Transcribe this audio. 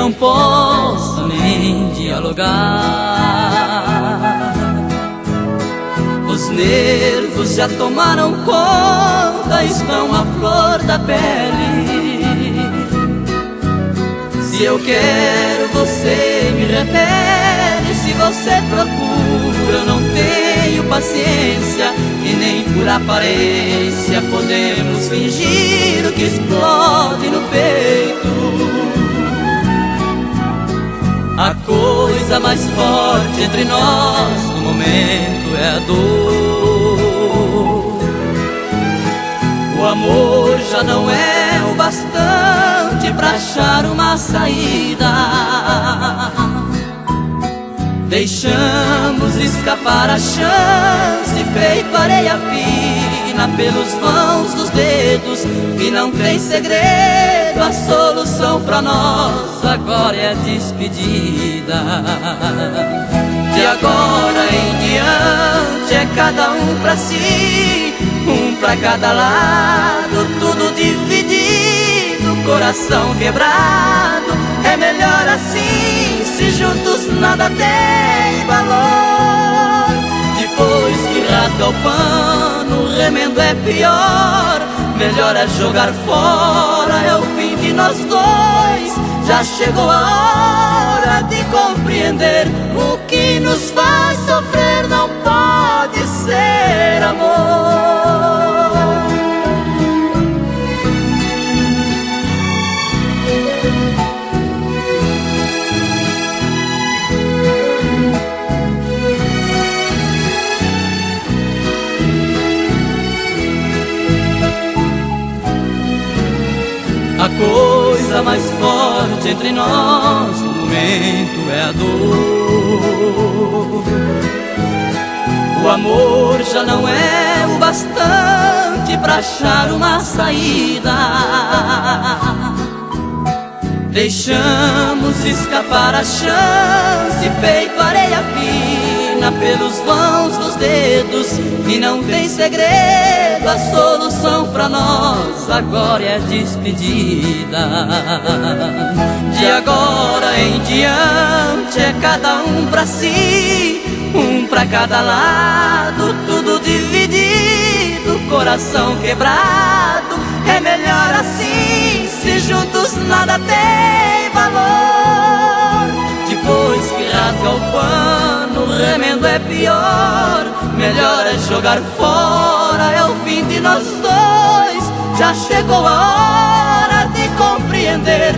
não possa nem dialogar. Os nervos já tomaram conta, estão à flor da pele. Se eu quero, você me repele. Se você procura, eu não tenho paciência. E nem por aparência podemos fingir mais forte entre nós no momento é a dor. O amor já não é o bastante para achar uma saída. Deixamos escapar a chance, feito areia fina pelos vãos dos dedos, que não tem segredo, a solução pra nós agora é a despedida. De agora em diante é cada um pra si, um pra cada lado, tudo dividido, coração quebrado. É melhor assim, se juntos nada tem valor. Remendo é pior. Melhor é jogar fora, é o fim de nós dois. Já chegou a hora de compreender o que nos faz sofrer A coisa mais forte entre nós no momento é a dor. O amor já não é o bastante para achar uma saída. Deixamos escapar a chance, feito areia fina pelos vãos dos dedos. E não tem segredo, a solução pra nós agora é despedida. De agora em diante é cada um pra si, um pra cada lado, tudo dividido, coração quebrado. É melhor assim, se juntos nada tem valor. Depois que rasga o pano, o remendo é pior. Melhor é jogar fora, nós dois. Já chegou a hora de compreender